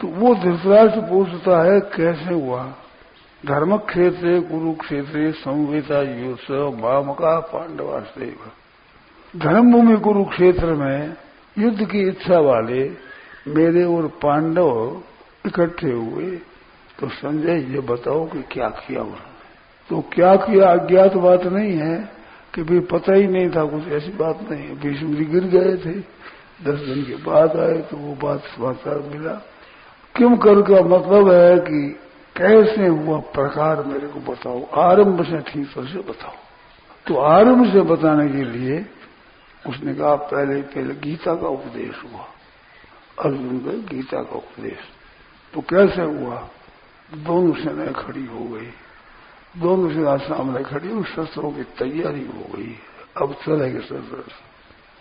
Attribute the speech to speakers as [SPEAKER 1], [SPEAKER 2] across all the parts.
[SPEAKER 1] तो वो धृतराष्ट्र पूछता है, कैसे हुआ? धर्म क्षेत्र कुरुक्षेत्र संवेता युष माम का पांडवा धर्म भूमि कुरुक्षेत्र में युद्ध की इच्छा वाले मेरे और पांडव इकट्ठे हुए। तो संजय, ये बताओ कि क्या किया उन्होंने तो क्या किया? अज्ञात बात नहीं है कि भी पता ही नहीं था, कुछ ऐसी बात नहीं भीष्म जी गिर गए थे। दस दिन के बाद आए तो वो बात समाचार मिला। क्यों कर? का मतलब है कि कैसे हुआ? प्रकार मेरे को बताओ। आरंभ से ठीक तरह से बताओ। तो आरंभ से बताने के लिए उसने कहा, पहले पहले गीता का उपदेश हुआ। अर्जुन का गीता का उपदेश। तो कैसे हुआ? दोनों सेनाएँ खड़ी हो गई। दोनों सेना सामने खड़ी उस शस्त्रों की तैयारी हो गई। अब चलेंगे शस्त्र।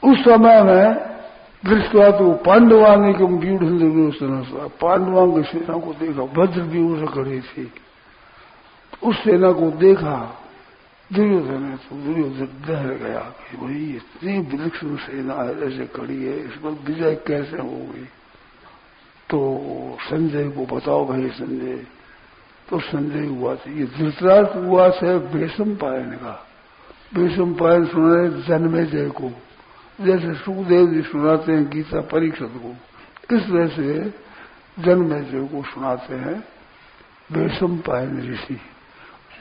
[SPEAKER 1] उस समय में दृष्टवा तो पांडवानी के व्यूढ़ पांडवा की सेना को देखा, भद्र व्यूह से खड़ी थी। उस सेना को देखा, दुर्योधन है तो दुर्योधन डर गया कि भाई, इतनी विलक्षण सेना है, ऐसे खड़ी है, इस पर विजय कैसे होगी? तो संजय को बताओ भाई संजय। तो संजय हुआ ये धृतराष्ट्र हुआ से बेसम पायन का। बेसम पायन सुना जन्मे जय को। जैसे सुखदेव जी सुनाते हैं गीता परीक्षित को इस तरह से जन्मे जय को सुनाते हैं? बेसम पायन ऋषि।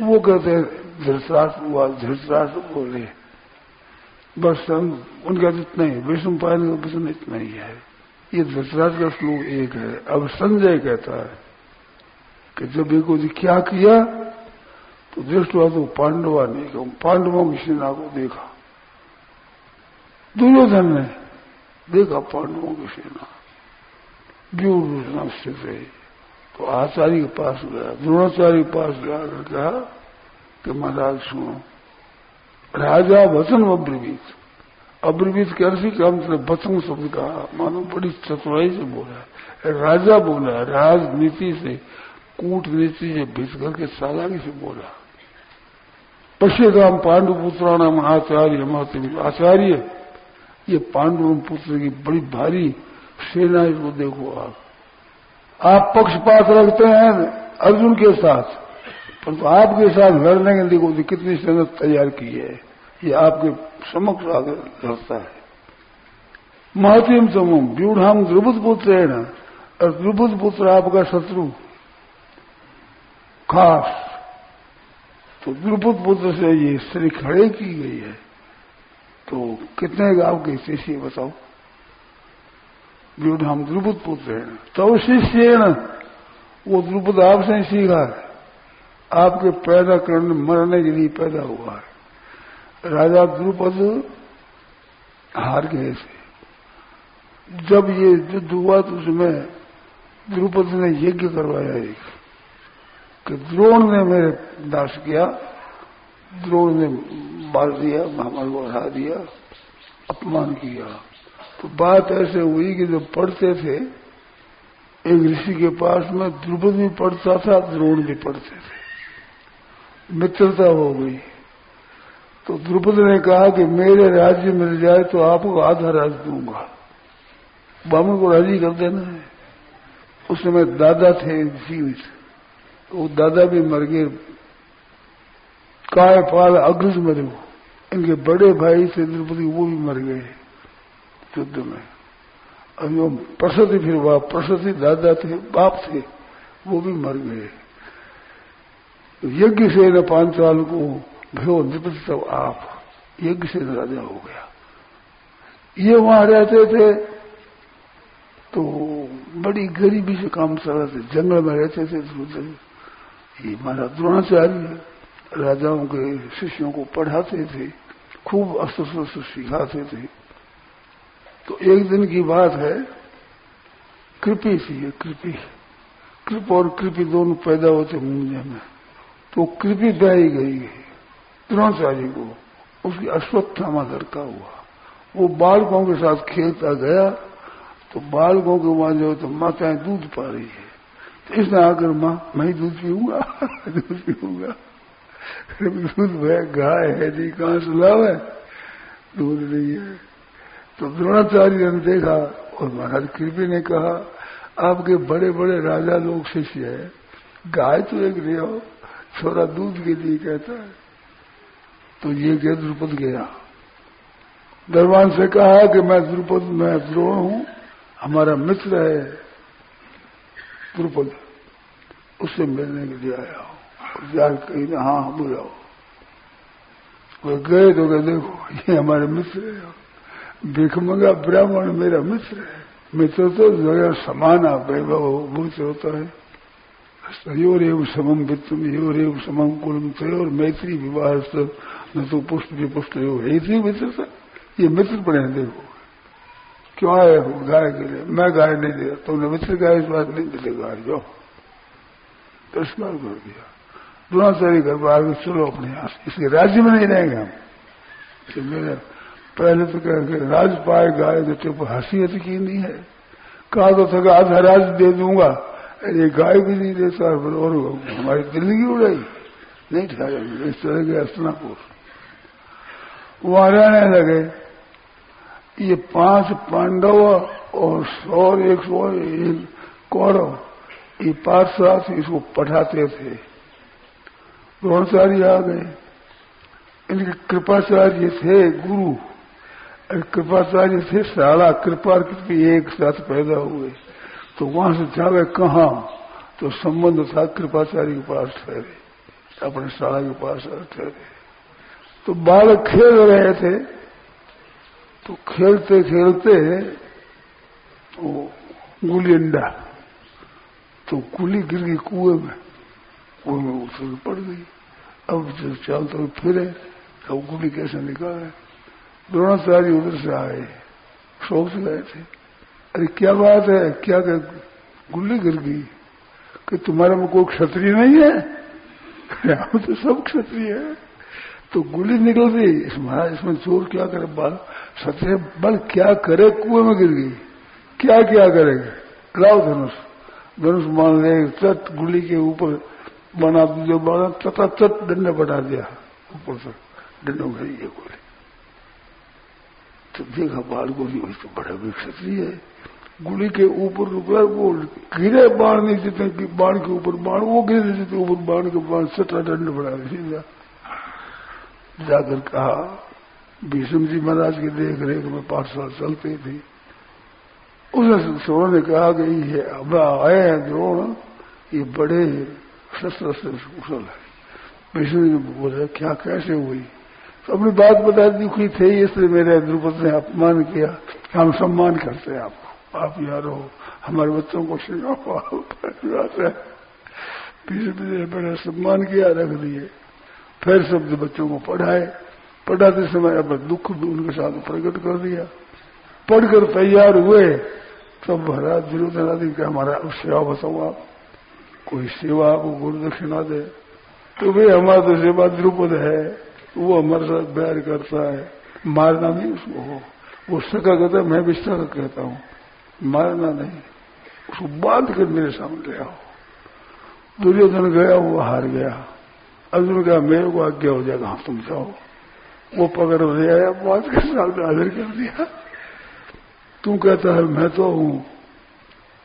[SPEAKER 1] वो कहते हैं, धृतराष्ट्र हुआ, धृतराष्ट्र बोले। बस उनका इतना ही विष्णु पायन का वचन इतना ही है। ये धृतराज का श्लोक एक है। अब संजय कहता है कि जब एक जी क्या किया तो दृष्ट हुआ तो पांडवा ने पांडवों की सेना को देखा। दुर्योधन ने देखा पांडवों की सेना व्यूह स्थित है तो आचार्य के पास गया, द्रोणाचार्य के पास गया कहा कि महाराज सुनो, राजा वचन अब्रवीत। अब्रवीत के अर्थ का मतलब वचन शब्द कहा, मानो बड़ी चतुराई से बोला राजा बोला, राजनीति से, कूटनीति से भिज करके चालाकी से बोला। पश्चिम पांडुपुत्राणाम आचार्य महत्व आचार्य ये पांडु पुत्र की बड़ी भारी सेना इसको देखो आप। आप पक्षपात रखते हैं अर्जुन के साथ, परंतु तो आपके साथ लड़ने के लिए देखो कितनी संगत तैयार की है। ये आपके समक्ष आगे लड़ता है। महतिम समूह व्यूढ़ द्रुपद पुत्र है ना? और द्रुपद पुत्र आपका शत्रु। खास। तो द्रुपद पुत्र से ये स्त्री खड़े की गई है। तो कितने गाँव के शिष्य, बताओ। हम द्रुपद पुत्र हैं। तो शिष्य वो द्रुपद आपसे सीखा है। आपके पैदा करने, मरने के लिए पैदा हुआ है। राजा द्रुपद हार गए थे। जब ये युद्ध हुआ तो उसमें द्रुपद ने यज्ञ करवाया एक। कि द्रोण ने मेरे दास किया। द्रोण ने मार दिया, महामार को हरा दिया, अपमान किया। तो बात ऐसे हुई कि जब पढ़ते थे, एक ऋषि के पास में द्रुपद भी पढ़ता था, द्रोण भी पढ़ते थे। मित्रता हो गई। तो द्रुपद ने कहा कि मेरे राज्य मिल जाए तो आपको आधा राज्य दूँगा। बामन को राज़ी कर देना है। उस समय दादा थे जीवित तो वो दादा भी मर गए काय पाल अग्रज मरे इनके बड़े भाई थे द्रुपदी वो भी मर गए युद्ध में। अभी वो प्रसति फिर हुआ प्रसति दादा थे, बाप थे, वो भी मर गए। यज्ञ से न पांचाल को भयो निपट सब आप। यज्ञ से राजा हो गया। ये वहाँ रहते थे तो बड़ी गरीबी से काम चल रहे थे। जंगल में रहते थे ये हमारा द्रोणाचार्य राजाओं के शिष्यों को पढ़ाते थे, खूब अस्त्र शस्त्र सिखाते थे। तो एक दिन की बात है, कृपी थी ये कृपी। कृप और कृपी दोनों पैदा होते मुंजे में तो कृपी ब्याई गई द्रोणाचार्य को। उसकी अश्वत्थामा लड़का हुआ। वो बालकों के साथ खेलता गया तो बालकों के वहाँ जो तो माताएँ दूध पा रही है। तो इसने आकर माँ, मैं दूध पीऊँगा दूध पीऊँगा। दूध भय गाय है जी, कहाँ सुलाव है दूध नहीं है तो द्रोणाचार्य ने देखा और महाराज कृपी ने कहा, आपके बड़े बड़े राजा लोग शिष्य है। गाय तो एक ले आओ छोरा दूध के लिए कहता है। तो ये गया द्रुपद गया। दरबान से कहा कि मैं द्रुपद, मैं द्रोण हूँ, हमारा मित्र है द्रुपद। उससे मिलने के लिए आया हूँ। जाकर कहीं ना हाँ बुलाओ वो गए तो गए देखो, ये हमारे मित्र है। भिखमंगा ब्राह्मण मेरा मित्र है। मित्र तो जगह समान आप मित्र होता है। स्तयोरेव समम वित्तम योरेव समम कुलम तयोर मैत्री विवाह न तो पुष्ट भी पुष्ट हो। थी मित्र ये मित्र हैं, देखो। क्यों आए हो? गाय के लिए। मैं गाय नहीं दे तुमने मित्र गाय इस बात नहीं मिले गाय जो तिरस्कार कर दिया। द्रोणाचार्य पर आगे चलो अपने यहाँ इसके राज्य में नहीं रहेंगे हम। मेरे पहले तो कह राज पाए गाय तो चुप हसीियत की नहीं है। कहा तो था आधा राज दे दूँगा। ये गाय भी नहीं देता और हमारी दिल्ली की उड़ाई। नहीं ठहरा इस तरह के अस्नापुर वहाँ रहने लगे। ये पाँच पांडव और सौ एक सौ कौरव, ये पार्षद इसको पढ़ाते थे। द्रोणाचार्य आ गए इनके कृपाचार्य थे गुरु कृपाचार्य थे सारा कृपा एक साथ पैदा हुए। तो वहाँ से जावे कहा? तो संबंध था कृपाचार्य के पास ठहरे, अपने शाला के पास ठहरे। तो बालक खेल रहे थे तो खेलते खेलते वो गुली अंडा तो गुली गिर गई कुएँ में कुएँ में उछल पड़ गई। अब चाल तो फिरे तो गुली कैसे निकाले द्रोणाचार्य उधर से आए, शोक से गए थे। अरे क्या बात है, क्या कर गुल्ली गिर गई? कि तुम्हारे में कोई क्षत्रिय नहीं है? हम तो सब क्षत्रिय है। तो गुल्ली निकल गई। इसमें इसमें चोर क्या करे? बल क्षत्रिय बल क्या करे? कुएँ में गिर गई। क्या क्या करेगा? लाओ धनुष। धनुष मान ले चट गुल्ली के ऊपर बना जो बना तथा चट दंड बढ़ा दिया। ऊपर से दंड उठाई ये गोली। तो देखा बाल गोली तो बड़ा भी क्षत्रिय है। गुली के ऊपर रुपया, वो गिरे बाण नहीं की बाण के ऊपर बाण, वो गिरे जितने ऊपर बाण के बाण सटा दंड बना सीधा जाकर कहा भीष्म जी महाराज की देख रेख में पाठशाला चलते थे। उसने सोन कहा कि ये अब आए हैं द्रोण ये बड़े से कुशल है विष्णु जी बोले, क्या, कैसे हुई? तो अपनी बात बता दुखी थे, इसलिए मेरे द्रुपद ने अपमान किया। कि हम सम्मान करते हैं आपको। आप यार हो, हमारे बच्चों को सिखाओ बड़ा सम्मान किया, रख दिए। फिर शब्द बच्चों को पढ़ाए। पढ़ाते समय अपना दुख भी उनके साथ प्रकट कर दिया। पढ़कर तैयार हुए, तब दुर्योधन आदि का हमारा सेवा बताओ आप। कोई सेवा आपको गुरु दक्षिणा दे तो भाई हमारा तो सेवा द्रुपद है वो हमारे साथ बैर करता है। मारना नहीं उसको हो। वो सका कहता है, मैं भी सका कहता हूँ। मारना नहीं। उसको बाँध कर मेरे सामने आओ। दुर्योधन गया, वो हार गया। अर्जुन कहा, मेरे को आज्ञा हो जाएगा हाँ तुम जाओ। वो पकड़ ले आया बात के साथ हाजिर कर दिया। तू कहता है, मैं तो हूँ।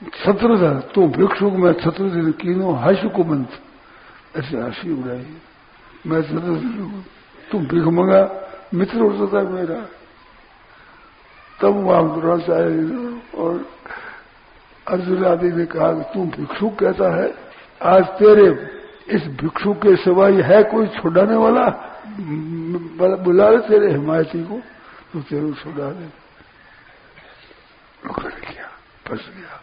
[SPEAKER 1] छत्र था तू भिक्षुक मैं छत्र दिन कीनो हर्ष को मंत ऐसे हँसी उड़ाई मैं छत्र तुम भिख मंगा, मित्र उड़ता था मेरा। तब वहाँ द्रोणाचार्य और अर्जुन आदि ने कहा कि तू भिक्षुक कहता है? आज तेरे इस भिक्षु के सिवाय है कोई छुड़ाने वाला? बुला रहे तेरे हिमायती को। तो तेरे छुड़ा दे। गया फंस गया।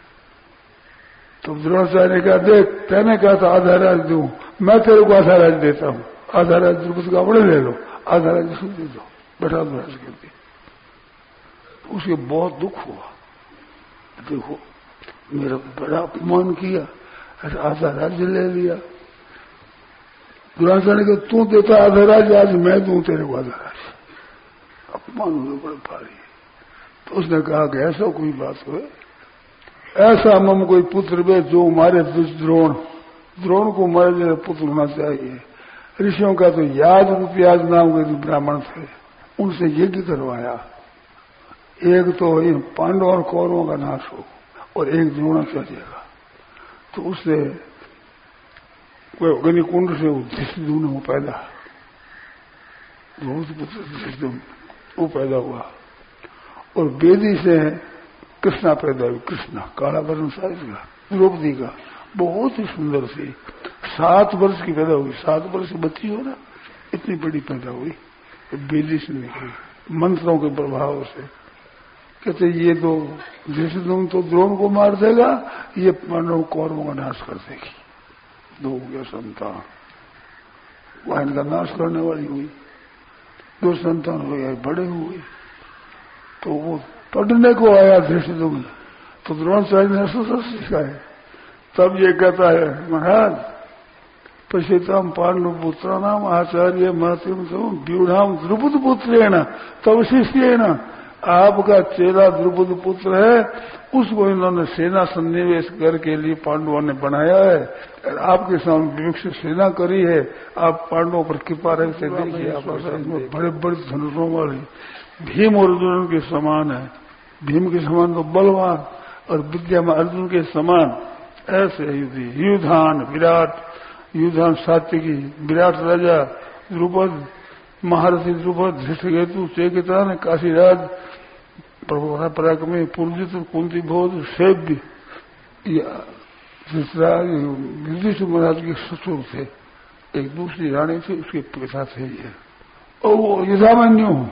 [SPEAKER 1] तो द्रोणाचार्य ने कहा देख, तेने कहा था, आधा राज दू। मैं तेरे को आधा राज देता हूँ। आधा राज द्रुपद का अपने ले लो, आधा राज दे दो। बैठा दो राज कर दिया उसे बहुत दुख हुआ। देखो, मेरा बड़ा अपमान किया, ऐसा आधा राज्य ले लिया। दुराचार्य के तू देता आधा राज्य आज मैं दू तेरे को आधा राज्य अपमान हुए, बड़े भारी। तो उसने कहा कि ऐसा कोई बात हो ऐसा मम कोई पुत्र वे जो मारे द्रोण। द्रोण को मारे पुत्र होना चाहिए। ऋषियों का तो याद रूपयाज नाम के जो ब्राह्मण थे। उनसे यज्ञ करवाया। एक तो इन पांडव और कौरवों का नाश हो और एक द्रोणाचार्य का तो उससे कोई अग्नि कुंड से धृष्टुम वो पैदा। पुत्र वो पैदा हुआ। और बेदी से कृष्णा पैदा हुई। कृष्णा, काला वर्ण साइज़ का द्रौपदी का बहुत ही सुंदर सी। सात वर्ष की पैदा हुई। सात वर्ष की बच्ची हो ना, इतनी बड़ी पैदा हुई। बेली से निकली, मंत्रों के प्रभाव से। कहते, ये तो जैसे तुम तो द्रोण को मार देगा, ये पांडव कौरवों का नाश कर देगी। दो गया संतान। वह इनका नाश करने वाली हुई। दो संतान हो गए, बड़े हुए। तो वो पढ़ने को आया तुम। तो द्रोणाचार्य ने ससुर सिखाए तब ये कहता है महाराज पश्यताम पांडु पुत्र नाम आचार्य महत्व व्यूढ़ाम द्रुपद पुत्र तब शिष्य आपका चेला द्रुपद पुत्र है उसको इन्होंने सेना सन्निवेश कर के लिए पांडवों ने बनाया है। आपके सामने विकसित सेना करी है। आप पांडवों पर कृपा रहते देखिए आप बड़े बड़े धनुषों वाले भीम और अर्जुन के समान है। भीम के समान तो बलवान और विद्या में अर्जुन के समान ऐसे युद्धि युद्धान, विराट, युद्धान सात्विकी, विराट राजा, द्रुपद महारथी द्रुपद, धृष्टकेतु चेकिता ने काशीराज प्रभु पराक्रमी पूर्जित कुंती बोध सेव्य महाराज के ससुर थे। एक दूसरी रानी थी, उसके पिता थे ये। और वो युधामन्यु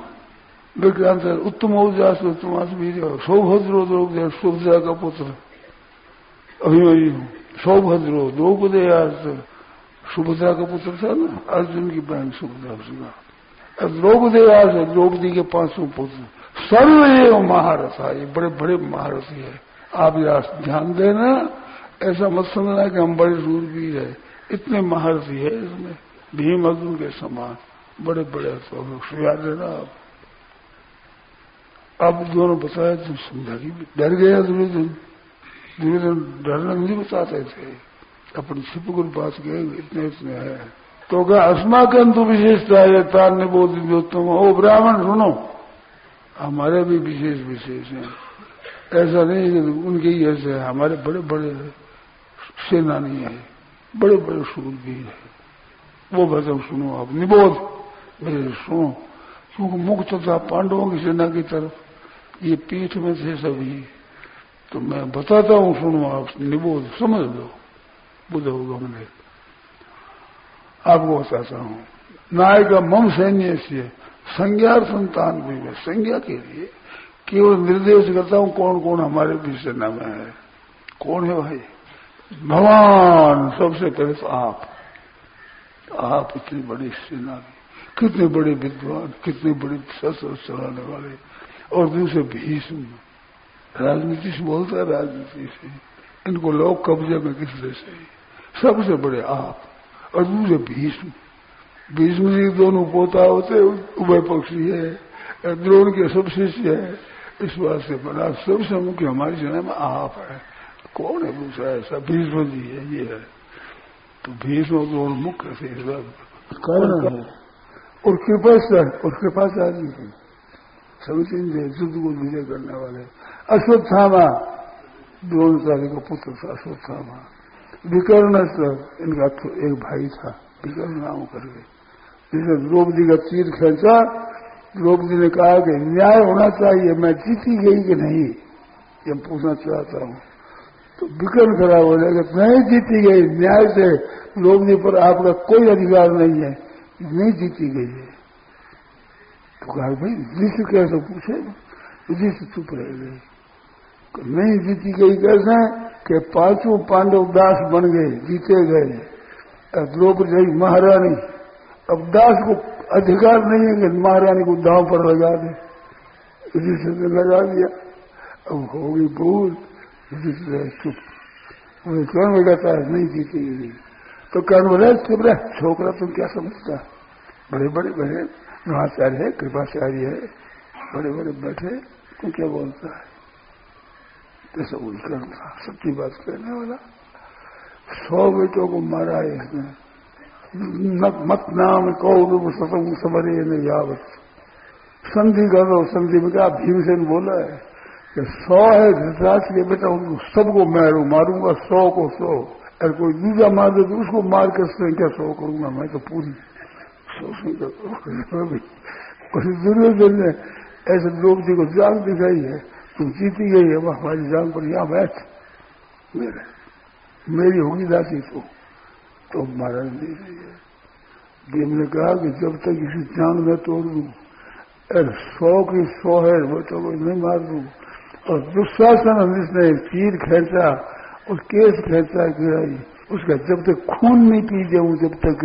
[SPEAKER 1] विक्रांत, उत्तम उजास उत्तम सौभद्रो द्रौपदी सुभद्रा का पुत्र। अभिमन्यु, सौभद्रो द्रौपदयास सुभद्रा का पुत्र था ना? अर्जुन की बहन सुभद्रा उसका द्रौपदयास द्रौपदी के पाँचों पुत्र। सर्व ये महारथा ये बड़े बड़े महारथी है आप यहाँ ध्यान देना, ऐसा मत समझना कि हम बड़े सूरवीर है। इतने महारथी है इसमें। भीम अर्जुन के समान, बड़े बड़े याद देना आप। अब दोनों बताया तुम समझा कि डर गया दुर्योधन दुर्योधन डरना नहीं बताते थे। अपनी छिप को बात गए, इतने इतने है तो क्या अस्माकन तो विशेषता है तार ने बोल दी तुम ओ ब्राह्मण, सुनो, हमारे भी विशेष विशेष हैं। ऐसा नहीं है उनके ही ऐसे है। हमारे बड़े बड़े सेनानी है। बड़े बड़े सूरवीर है। वो वचन सुनो आप, निबोध। मेरे सुनो क्योंकि मुक्त था पांडवों की सेना की तरफ़ ये पीठ में थे सभी तो मैं बताता हूँ, सुनो आप, निबोध, समझ लो। बुद्ध होगा मैंने। आपको बताता हूँ। नायक मम सैन्य से संज्ञा संतान भी मैं संज्ञा के लिए केवल निर्देश करता हूँ कौन कौन हमारे भी सेना में है। कौन है भाई? भगवान, सबसे पहले तो आप। आप इतनी बड़ी सेना कितने बड़े विद्वान, कितने बड़े शस्त्र चलाने वाले। और दूसरे भीष्म राजनीति से बोलता है राजनीति से। इनको लोग कब्जे में किस तरह से? सबसे बड़े आप और दूसरे भीष्म। भीष्म जी दोनों पोता होते उभय पक्षी है द्रोण के सब शिष्य है। इस बात से बड़ा सबसे मुख्य हमारी सेना में आप है। कौन है दूसरा ऐसा? भीष्म जी है ये है। तो भीष्म द्रोण मुख्य थे इस बात कारण है। और कृपा और कृपाचार्य है सभी युद्ध को विजय करने वाले। अश्वत्थामा द्रोणाचार्य का पुत्र था अश्वत्थामा विकर्ण इनका तो एक भाई था, विकर्ण नाम करके जिसे द्रौपदी का तीर खेचा, द्रौपदी ने कहा कि न्याय होना चाहिए, मैं जीती गई कि नहीं? ये पूछना चाहता हूँ। तो विकर्ण खराब हो जाएगा नहीं जीती गई, न्याय से द्रौपदी पर आपका कोई अधिकार नहीं है नहीं जीती गई है। कहा भाई युधिष्ठ कैसे पूछे? युधिष्ठ चुप रह तो नहीं जीती गई कैसे कि पाँचों पांडव दास बन गए, जीते गए। द्रौपदी महारानी। अब दास को अधिकार नहीं है कि महारानी को दांव पर लगा दे। से तो लगा दिया। अब होगी भूल। से चुप। कौन में कहता है, नहीं जीती। तो कौन बोले चुप रहे। छोकरा तुम क्या समझता? बड़े बड़े बड़े महाचार्य है कृपाचार्य है बड़े बड़े बैठे तो क्या बोलता है? जैसे था सच्ची बात कहने वाला। सौ बेटों को मारा है इसने। मत नाम कौरव सतम समरे न यावत। संधि करो संधि में क्या भीमसेन बोला है कि सौ है धृतराज के बेटा, उनको सबको मारू, मारूँगा सौ को सौ। अगर कोई दूसरा मार दे तो उसको मार कर संख्या सौ करूँगा? मैं तो पूरी सौ संख्या करूँगा दुर्योधन ने ऐसे द्रौपदी को जान दिखाई है, तुम जीती गई है, वह हमारी जान पर यहाँ बैठ। मेरे, मेरी होगी दासी तो तो महाराज नहीं रही है। भीम ने कहा कि जब तक इसी जान में तोड़ दू सौ की सौ है, वो तो कोई नहीं मार दू। और दुशासन जिसने चीर खेचा और केस खेचा गिराई उसका जब तक खून नहीं पी जाऊँ जब तक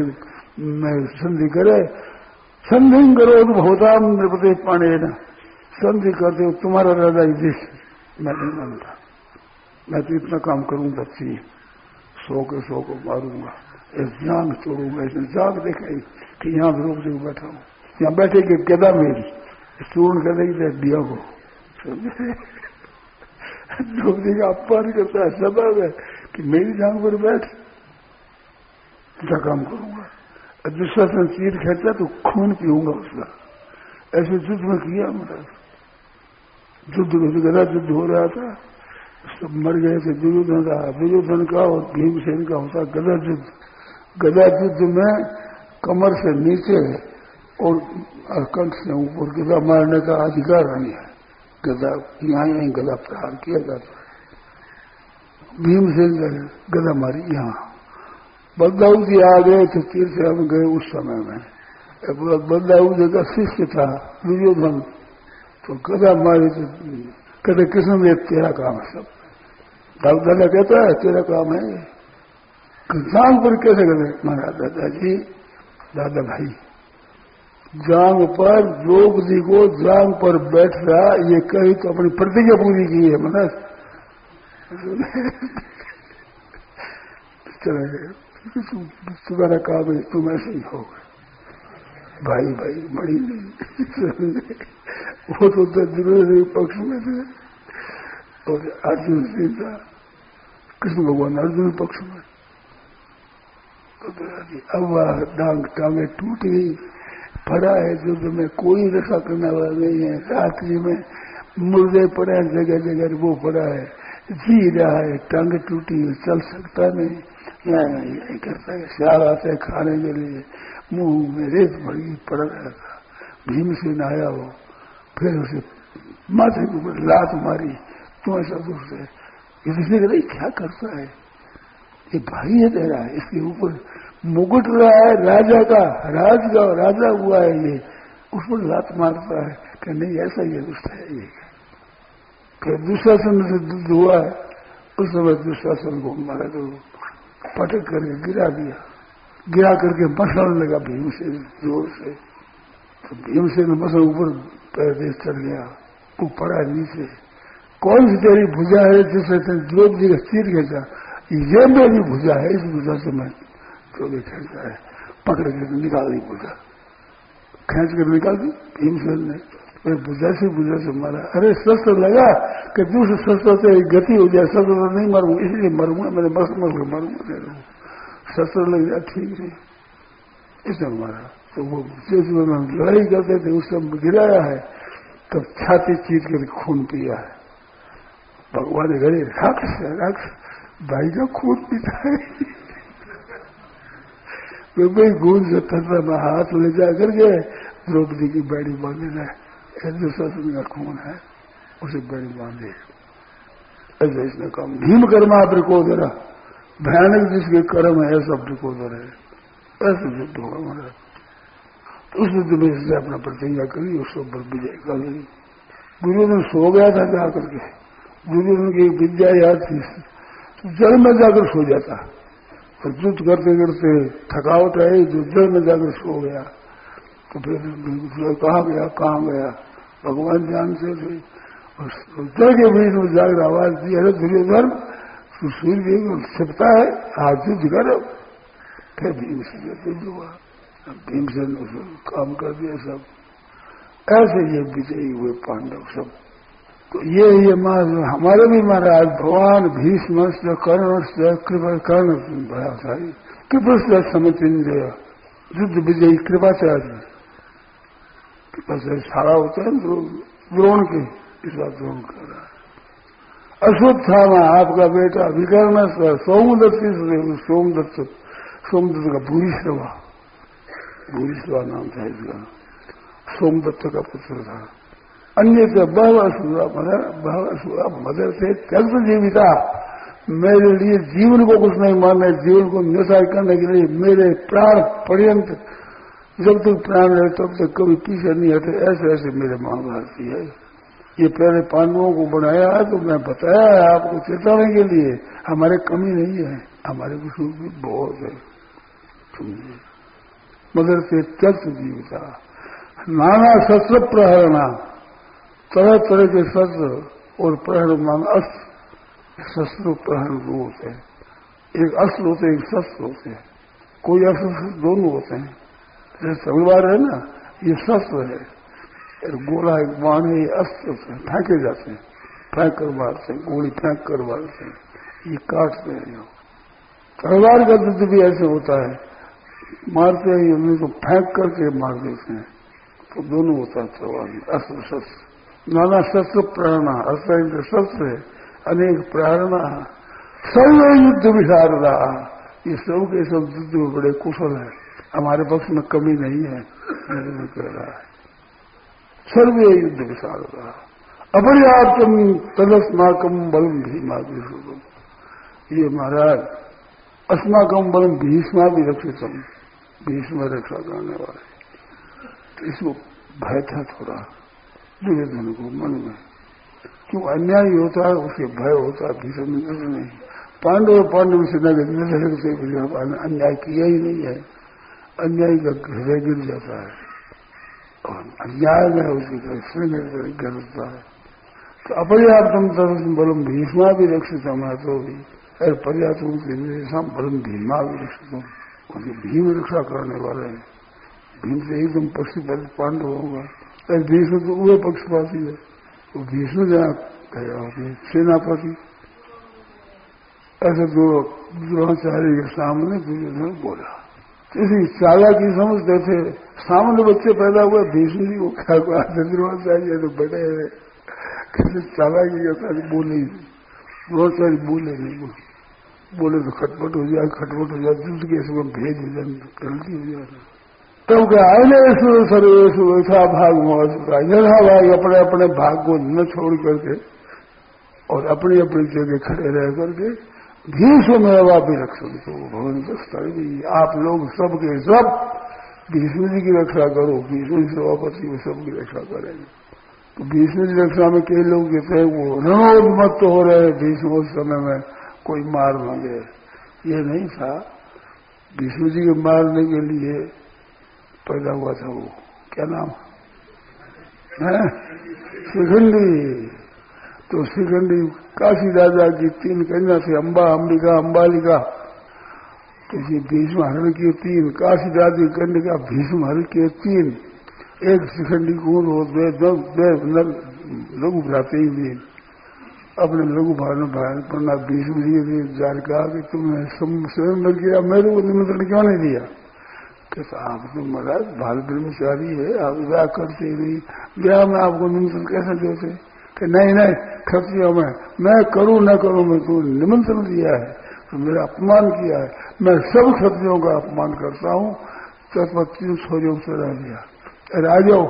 [SPEAKER 1] मैं संधि करे, संधि करो तो होता नृपति पाने ना संधि करते हो, तुम्हारा राजा देश मैं। नहीं मानता। मैं तो इतना काम करूँगा अच्छी सौ के सौ को मारूँगा। एक जान तोड़ूँगा इसने जाग देखा कि यहाँ रोक दे बैठा हूँ। यहाँ बैठे कि गदा मेरी। सूर्ण कर देगी दिया को द्रौपदी का अपमान करता है सदा है कि मेरी जान पर बैठ। क्या काम करूँगा। दुशासन चीर खेचा तो खून पीऊँगा उसका। ऐसे युद्ध में किया मेरा युद्ध में गदा युद्ध हो रहा था। सब मर गए थे। दुर्योधन का दुर्योधन का और भीमसेन का होता गदा युद्ध। गदा युद्ध में कमर से नीचे और कंठ से ऊपर गदा मारने का अधिकार नहीं है। गदा यहाँ यहीं गदा प्रहार किया जाता है। भीमसेन गदा मारी यहाँ। बलदाऊ जी आ गए तो तीर्थ हम गए उस समय में। बलदाऊ जी का शिष्य था, दुर्योधन। तो गदा मारी तो कहते, कृष्ण, ये तेरा काम है सब। दादा कहता, है, तेरा काम है। जांग पर कैसे करे महाराज दादाजी, दादा भाई जांग पर द्रौपदी को जांग पर बैठ रहा ये कही तो अपनी प्रतिज्ञा पूरी की है मनस तुम्हारा काम है, तुम ऐसे ही हो। भाई भाई, बड़ी नहीं वो तो दुर्योधन पक्ष में थे। और अर्जुन था, कृष्ण भगवान अर्जुन पक्ष में। अब वह डांग टांगे टूट गई। पड़ा है युद्ध में, कोई रखा करने वाला नहीं है। रात्रि में मुर्दे पड़े हैं जगह जगह वो पड़ा है। जी रहा है, टांग टूटी, चल सकता नहीं। यहाँ यही करता है श्याल आते खाने के लिए मुँह में रेत भरी पड़ रहा था। भीम से नहाया हो फिर उसे माथे के ऊपर लात मारी, तू ऐसा दूसरे इसने कहा क्या करता है? ये भाई है तेरा, इसके ऊपर मुकुट रहा है, राजा का, राज का राजा हुआ है ये। उस पर लात मारता है कि नहीं, ऐसा ही दुष्ट है ये। फिर दुशासन से दुध हुआ है, उस समय दुशासन को मारा तो पटक करके गिरा दिया। गिरा करके मसलने लगा भीम से ज़ोर से। तो भीम से मसल ऊपर पैर देश चढ़ गया। वो पड़ा नीचे कौन सी तेरी भुजा है जिससे द्रौपदी का चीर खेचा ये मेरी भुजा है, इस भुजा से मैं चोरी खेलता है। पकड़ के निकाल दी भुजा। खेच कर निकाल दी भीमसेन ने। फिर भुजा से भुजा से मारा। अरे शस्त्र लगा कि दूसरे शस्त्र से गति हो जाए, शस्त्र तो नहीं मरूँगा इसलिए मरूँगा मैंने बस मर मरूँगा नहीं रहूँ शस्त्र लग जाए, ठीक नहीं इसने मारा। तो वो जिस हम लड़ाई करते थे, उस समय गिराया है, तब छाती चीज़ कर खून पिया है। भगवान घरे राक्ष राक्ष भाई का खून पीता है। तो भाई से थसा में हाथ ले जा करके द्रौपदी की बैड़ी बांधे रहे जो ससुर का खून है, उसे बैड़ी बांधे। ऐसे इसने कहा, भीम कर्मा प्रकोदर भयानक जिसके कर्म है ऐसा प्रकोदर है। ऐसे युद्ध होगा महाराज। तो उस युद्ध में इसने अपना प्रतिज्ञा करी उसके पर विजय कर ली। गुरुजन सो गया था जाकर के। गुरुजन की विद्या याद थी तो जल में जाकर सो जाता। और युद्ध करते करते थकावट आई जो जल में जाकर सो गया। तो फिर कहा, गया, कहाँ गया? भगवान जानते थे। और जल के बीच में जाकर आवाज़ दी, अरे दुर्योधन तो सूर्य छिपता है, आज युद्ध करो फिर भीमसेन युद्ध हुआ। भीमसेन काम कर दिया सब। ऐसे ये विजयी हुए पांडव सब। तो ये ये हमारे भी महाराज, भगवान भीष्म से कर्ण से कृपा, कर्ण भाई कृपा से समचिंद्र युद्ध विजयी कृपाचार्य। कृपा से सारा होता है द्रोण के इस बात द्रोण कर रहा है। अश्वत्थामा आपका बेटा विकर्ण सोमदत्त सोमदत्त सोमदत्त का भूरिश्रवा भूरिश्रवा नाम था इसका। सोमदत्त का पुत्र था। अन्य बह असुरा मदर बह असुरा मदर से त्यक्त जीविता। मेरे लिए जीवन को कुछ नहीं मानना जीवन को निशाय करने के लिए मेरे प्राण पर्यंत जब तक प्राण है तब तक कभी पीछे नहीं हटे। ऐसे ऐसे मेरे महाभारती है। ये पहले पांडवों को बनाया है तो मैं बताया है आपको चेताने के लिए। हमारे कमी नहीं है, हमारे कुछ भी बहुत है। मदर से त्यक्त जीविता नाना शस्त्र प्रहरणा। तरह तरह के शस्त्र और प्रहर मान अस्त्र शस्त्र प्रहर दो होते हैं। एक अस्त्र होते हैं, एक शस्त्र होते हैं। कोई अस्त्र दोनों होते हैं। जैसे तलवार है ना, ये शस्त्र है। गोला एक बाण है ये अस्त्र से फेंके जाते हैं। फेंक कर मारते हैं गोली फेंक कर मारते हैं ये काटते हैं जो तलवार का युद्ध भी ऐसे होता है। मारते हैं उनको फेंक करके मार देते हैं। तो दोनों होता है तलवार अस्त्र शस्त्र। नाना शस्त्र प्रेरणा अस्त्र शस्त्र है। अनेक प्रेरणा सर्व युद्ध विशारदा। ये सब के सब युद्ध में बड़े कुशल है। हमारे पक्ष में कमी नहीं है। कह रहा है। सर्व युद्ध विशारदा अपर्याप्तम तदस्माकम बलम भीमा विश्वम ये महाराज, अस्माकम बलम भीष्मा भी रक्षितम भीष्म रक्षा करने वाले। तो इसको भय था थोड़ा। दुर्योधन को मन में, क्यों अन्याय होता है उसे भय होता है भीषण नहीं। पांडव पांडव से नगर से अन्याय किया ही नहीं है। अन्याय का हृदय गिर जाता है और अन्याय में उसकी गिरता है। तो अपर्याप्तम तरह बलम भीष्मा भी रक्षित हमारा तो भी। अरे रूप से बलम भीमा भी रक्षित उनके भीम रक्षा करने वाले हैं। भीम से एकदम पक्षी पांडव होगा। भीष्म तो वह पक्षपाती है। वो भीष्म जहाँ गया सेनापति। ऐसे दो द्रोणाचार्य के सामने दुर्योधन बोला। इसी चाला की समझते थे। सामने बच्चे पैदा हुए भीष्म जी को क्या द्रोणाचार्य तो बड़े है कैसे चाला की कहता बोले द्रोणाचार्य बोले नहीं बोले बोले तो खटपट हो जाए, खटपट हो जाए दूध के इसको भेज हो जाए गलती हो जाए। तब क्या अनेशु सर्वेशु ऐसा भाग का यथा भाग अपने अपने भाग को न छोड़ करके और अपनी अपनी जगह खड़े रह करके भीष्म में भी रक्षण तो भवन स्थल भी आप लोग सबके सब भीष्म जी की रक्षा करो भीष्म सभापति वो सबकी रक्षा करेंगे। तो भीष्म जी रक्षा में कई लोग जो थे, वो रणोन्मत्त हो रहे हैं। भीष्म समय में कोई मार मांगे। ये नहीं था। भीष्म जी को मारने के लिए पैदा हुआ था वो। क्या नाम? है? शिखंडी तो शिखंडी काशी राजा की, तीन कन्या से अंबा, अंबिका, अंबालिका। तो ये भीष्म हरण के तीन काशी राजा की कन्या भीष्म हरण के तीन। एक शिखंडी को लघु भ्राते ही अपने लघु भान भाई पढ़ना भीष्म जी ने जान कहा कि तुमने स्वयं लग गया मेरे को निमंत्रण क्यों नहीं दिया? कहता, आप तो महाराज बाल ब्रह्मचारी है, आप विवाह करते नहीं। विवाह में आपको निमंत्रण कैसे देते? कि नहीं नहीं क्षत्रिय में, मैं करूँ, न करूँ, मैं तो निमंत्रण दिया है तो मेरा अपमान किया है। मैं सब क्षत्रियों का अपमान करता हूँ तत्पत्तियों छोरियों से रह दिया अरे आ जाओ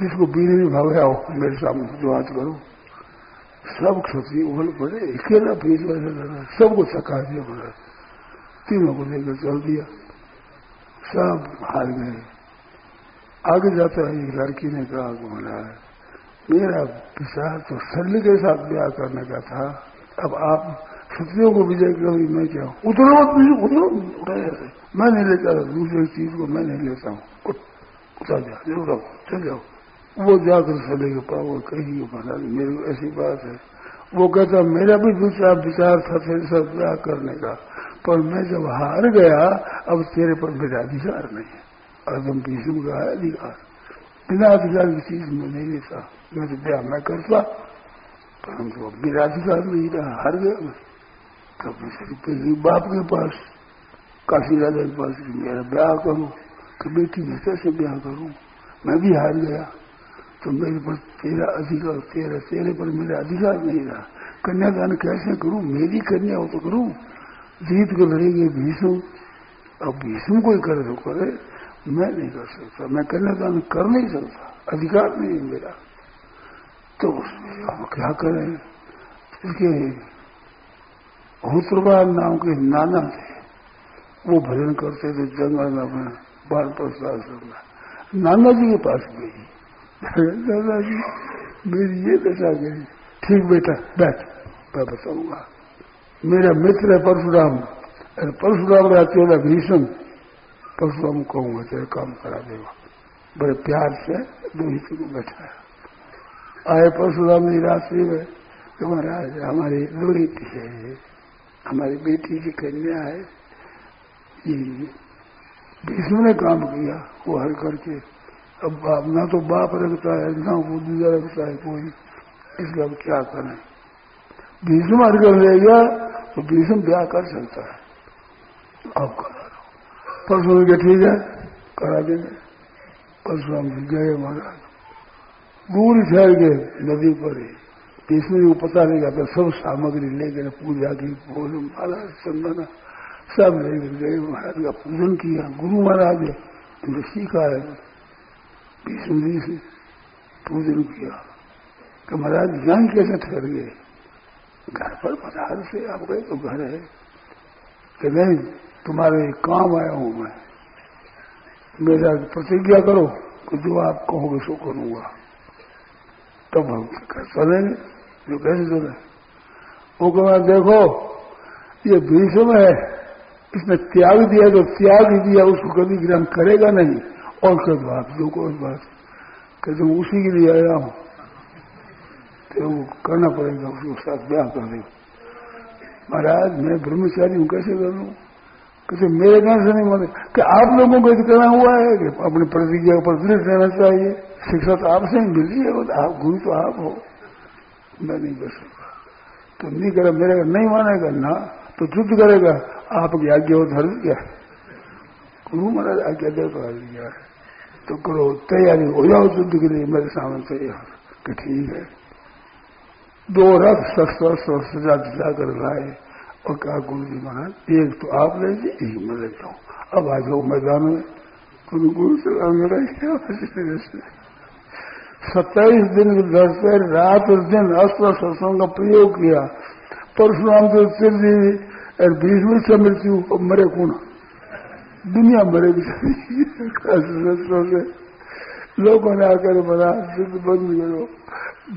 [SPEAKER 1] जिसको बीने भी भावे आओ, मेरे सामने जो आज करो। सब क्षत्रिय उबल पड़े अकेला भीड़ सबको सका दिया बोला। तीनों को लेकर चल दिया। सब हार गए। आगे जाता है एक लड़की ने कहा बोला मेरा विचार तो शल्य के साथ ब्याह करने का था। अब आप क्षत्रियों को विजय कभी मैं क्या उतरो उतरो मैं नहीं लेता, दूसरी चीज़ को मैं नहीं लेता हूँ। उतर जा चल जाओ। वो जाकर शल्य के पास, वो कही बना मेरी ऐसी बात है। वो कहता, मेरा भी दूसरा विचार था फिर सब ब्याह करने का। पर मैं जब हार गया, अब तेरे पर मेरा अधिकार नहीं है। तुम भीष्म का है अधिकार। बिना अधिकार की चीज़ मैं नहीं लेता। मैं तो ब्याह मैं करता। परंतु अब अधिकार नहीं रहा हार गया मैं। तब मैं बाप के पास, काशी राजा के पास मेरा ब्याह करो, कि बेटी मैं कैसे ब्याह करूँ, मैं भी हार गया। तो मेरे पर तेरा अधिकार, तेरा तेरे पर मेरा अधिकार नहीं रहा। कन्यादान कैसे करूँ? मेरी कन्या हो तो करूँ। जीत को लड़ेंगे भीष्म। अब भीष्म कोई करे तो करे, मैं नहीं कर सकता। मैं कन्यादान कर नहीं सकता। अधिकार नहीं है मेरा। तो हम क्या करें? इसके होत्रबान नाम के नाना थे। वो भजन करते थे जंगल में बाल प्रसाद में। नाना जी के पास गई। दादाजी मेरी ये दशा गई। ठीक बेटा, बैठ। मैं बताऊँगा। मेरा मित्र है परशुराम। अरे परशुराम रहते होला भीषण परशुराम कहूँगा, तेरे काम करा देगा। बड़े प्यार से दो ही बैठा आए परशुराम जी रात्रि में तो महाराज, हमारी लोहित है, हमारी बेटी की कन्या है। भीष्म ने काम किया, वो हल करके। अब बाप, ना तो बाप रखता है, ना वो दूसरा रखता है कोई। इसका अब क्या करें? भीष्म हर कर लेगा तो भीष्म ब्याह कर सकता है। अब करा दो। परसों के ठीक है? करा देंगे। परशुराम जी गए महाराज। दूर ठहर गए नदी पर ही। भीष्म को पता नहीं था सब सामग्री ले गए, पूजा की, भोजन माला चंदना, सब लेकर गए। महाराज का पूजन किया, गुरु महाराज ने सीखा है भीष्म जी से पूजन किया। कि महाराज यहाँ कैसे ठहर गए। घर पर पधार से आप गए तो घर है। कि नहीं, तुम्हारे काम आया हूँ मैं। मेरा प्रतिज्ञा करो कि जो आप कहोगे सो करूँगा। तब हम चलेंगे जो कैसे चले वो कहा देखो, ये भीष्म है, इसने त्याग दिया तो त्याग दिया, उसको कभी ग्रहण करेगा नहीं। और कद बात जो को बात, कहते उसी के लिए आया हूँ। तो वो करना पड़ेगा, उसके साथ ब्याह कर दे महाराज, मैं ब्रह्मचारी हूँ, कैसे कर लू? कैसे मेरे घर से नहीं माने कि आप लोगों को करना हुआ है कि अपनी प्रतिज्ञा पर दृढ़ रहना चाहिए। शिक्षा तो आपसे ही मिली है आप गुरु तो आप हो। मैं नहीं कर सकता। तो नहीं करे मेरे नहीं मानेगा, ना। तो युद्ध करेगा। आपकी आज्ञा हो धर्म क्या गुरु महाराज आज्ञा दे तो गया है तो करो, तैयारी हो जाओ युद्ध के लिए। मेरे सामने तैयार। कि ठीक है। दो रथ शस्त्र सजा सजा कर लाए। और कहा गुरु जी महाराज, एक तो आप ले लीजिए एक मैं ले जाऊँ। अब आ जाओ मैदान में। गुरु गुरु से सत्ताईस दिन दस रात उस दिन अस्त्र शस्त्रों का प्रयोग किया। परशुराम के चिरजीवी और बीच में से मृत्यु मरे कौन? दुनिया मरे से लोगों ने आकर बना शुद्ध बंद करो।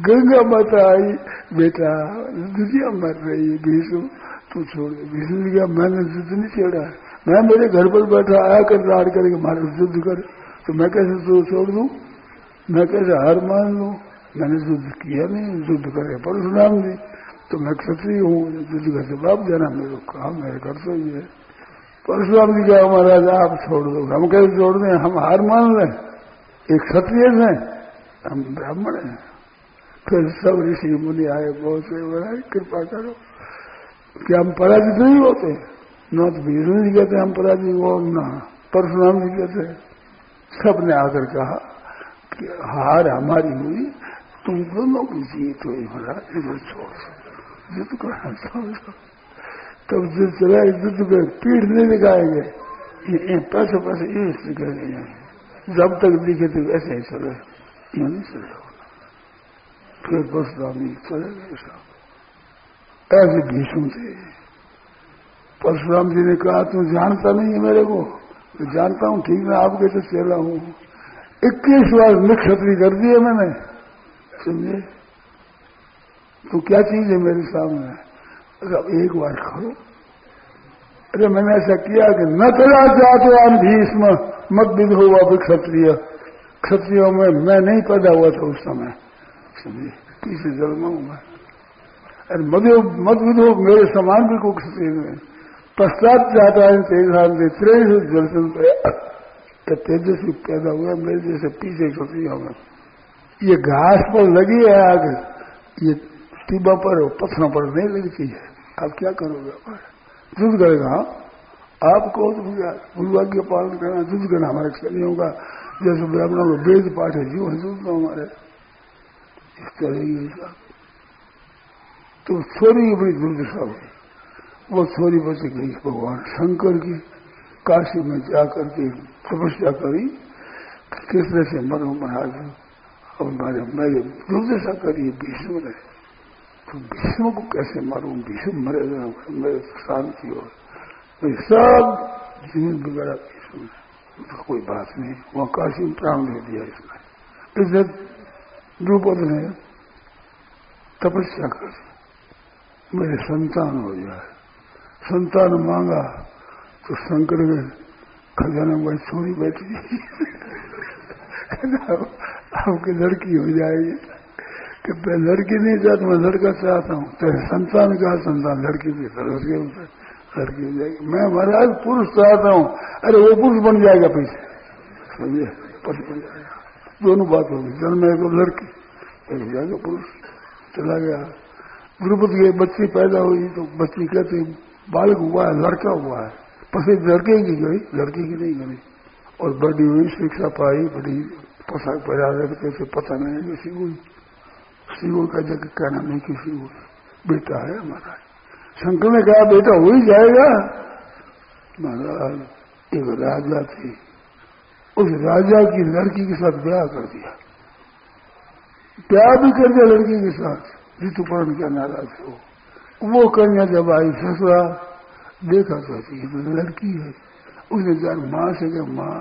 [SPEAKER 1] गंगा माता आई, बेटा, दुनिया मर रही है भीष्म तू छोड़ भीष्म क्या मैंने युद्ध नहीं छेड़ा है। मैं मेरे घर पर बैठा, आया कर राड करके मारे युद्ध कर। तो मैं कैसे तो छोड़ दू? मैं कैसे हार मान लू? मैंने युद्ध किया नहीं युद्ध करे परशुराम जी तो मैं क्षत्रिय हूँ युद्ध से बाप जाना, मेरे काम, मेरे घर से ही है। परशुराम जी क्या महाराज, आप छोड़ दो। हम कैसे छोड़ दें? हम हार मान लें। एक क्षत्रिय हैं। हम ब्राह्मण हैं। फिर सब ऋषि मुनि आए बहुत से बड़ा कृपा करो। कि हम पराजित नहीं होते न तो भीष्म जी कहते हम पराजित हो न परशुराम जी कहते सबने आकर कहा कि हार हमारी हुई तुम दोनों की जीत हुई महाराज इधर छोड़ युद्ध करना समझो। तब युद्ध चला युद्ध कर पीठ नहीं दिखाएँगे ये पैसे पैसे ये करेंगे जब तक दिखे तो ऐसे ही चले। ये नहीं चले। फिर परशुराम चले गए। सब ऐसे भीषण थे। परशुराम जी ने कहा, तू जानता नहीं है मेरे को? तो जानता हूँ, ठीक मैं आपके तो चला हूँ। इक्कीस बार निक्षत्री कर दिए मैंने। समझे तो क्या चीज़ है मेरे सामने? अब एक बार करो। अरे, मैंने ऐसा किया कि न चला जातवान भीष्म मत विधो अब क्षत्रिय। क्षत्रियों में मैं नहीं पैदा हुआ था उस समय। समझे किसी जन्म हूँ मैं? अरे मध्य मत मेरे समान भी को क्षत्रिय में पश्चात जाता है तेजान से त्रेस दर्शन पे तेजस्वी पैदा हुआ, मेरे जैसे पीछे क्षत्रियों में ये घास पर लगी है आग, ये टीबा पर पत्थरों पर नहीं लगती है। आप क्या करोगे? युद्ध करेगा? आपको गुरुवार के पालन करना युद्ध करना हमारे क्षत्रियों का, जैसे ब्राह्मणों को वेद पाठ है, जीवन युद्ध हमारे। इस तरह ही। तो छोरी की बड़ी दुर्दशा हुई। वो छोरी बच गई भगवान शंकर की काशी में जाकर के तपस्या करी किसने से मरो महाराज अब मैंने मेरे दुर्दशा करी भीष्म ने। तो भीष्म को कैसे मारू भीष्म मरेगा मेरे शांति हो मेरी सब जीवन बिगड़ा भीष्म तो कोई बात नहीं, वहाँ काशी में प्राण दे दिया इसने। इसलिए द्रुपद ने तपस्या कर मेरे संतान हो जाए। संतान मांगा तो शंकर में खजाना में छोरी बैठी आपकी लड़की हो जाएगी। कि मैं लड़की नहीं चाहता मैं लड़का चाहता हूँ। तेरे संतान का संतान? लड़की भी लड़की लड़की हो जाएगी। मैं महाराज पुरुष चाहता हूँ। अरे वो पुरुष बन जाएगा पीछे। समझे? पति बन जाएगा। दोनों बात होगी। जन्म तो लड़की हो जाएगा पुरुष। चला गया। द्रुपद की बच्ची पैदा हुई तो बच्ची कहते बालक हुआ है, लड़का हुआ है। पसी लड़के की गई लड़की की नहीं गई और बड़ी हुई, शिक्षा पाई, बड़ी पोशाक पहरा थे पता नहीं किसी को शिव का जगह कहना नहीं किसी को बेटा है हमारा। शंकर ने कहा, बेटा हो ही जाएगा। महाराज एक राजा थे। उस राजा की लड़की के साथ ब्याह कर दिया। ब्याह भी कर दिया लड़की के साथ। ऋतुपर्ण क्या नाराज़ हो वो कन्या जब आई, ससुरा, देखा तो तो लड़की है। उसने जान माँ से कहा, माँ,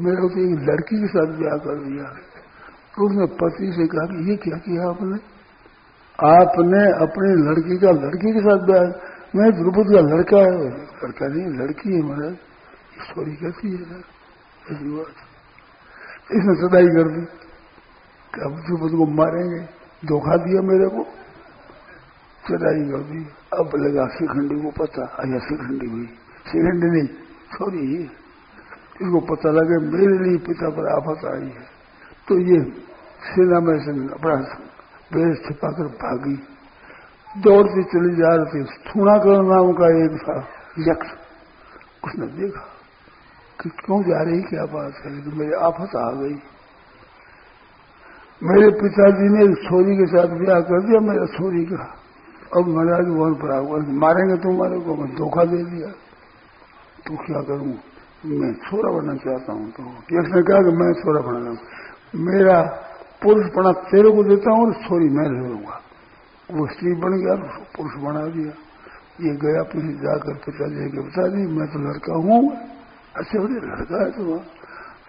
[SPEAKER 1] मेरे को एक लड़की के साथ ब्याह कर दिया तो उसने पति से कहा कि ये क्या किया आपने? आपने अपनी लड़की का लड़की के साथ ब्याह मैं द्रुपद का लड़का है। लड़का नहीं, लड़की है महाराज। ईश्वरी कैसी है ऐसी बात। इसने सदाई कर दी कि अब द्रुपद को मारेंगे। धोखा दिया मेरे को। चढ़ाई कर दी अब लगा श्रीखंडी को पता अच्छा श्रीखंडी हुई श्रीखंडी नहीं सॉरी इसको पता लगे, मेरे लिए पिता पर आफत आई है। तो ये सेना में से अपना बेस छिपाकर भागी। दौड़ती चली जा रही थी। थूणाकरण नाम का एक था, यक्ष। उसने देखा कि क्यों जा रही, क्या बात है? कि मेरी आफत आ गई। मेरे पिताजी ने छोरी के साथ ब्याह कर दिया, मेरा छोरी का। अब महाराज वन पर आगे मारेंगे तुम्हारे को, मैं धोखा दे दिया। तो क्या करूँ? मैं छोरा बनना चाहता हूँ तो। यक्ष ने कहा कि मैं छोरा बनना मेरा पुरुषपना तेरे को देता हूँ और छोरी मैं ले लूँगा। वो स्त्री बन गया, पुरुष बना दिया। ये गया, पीछे जाकर पिताजी के बता दी मैं तो लड़का हूँ। अच्छे बड़े लड़का है तो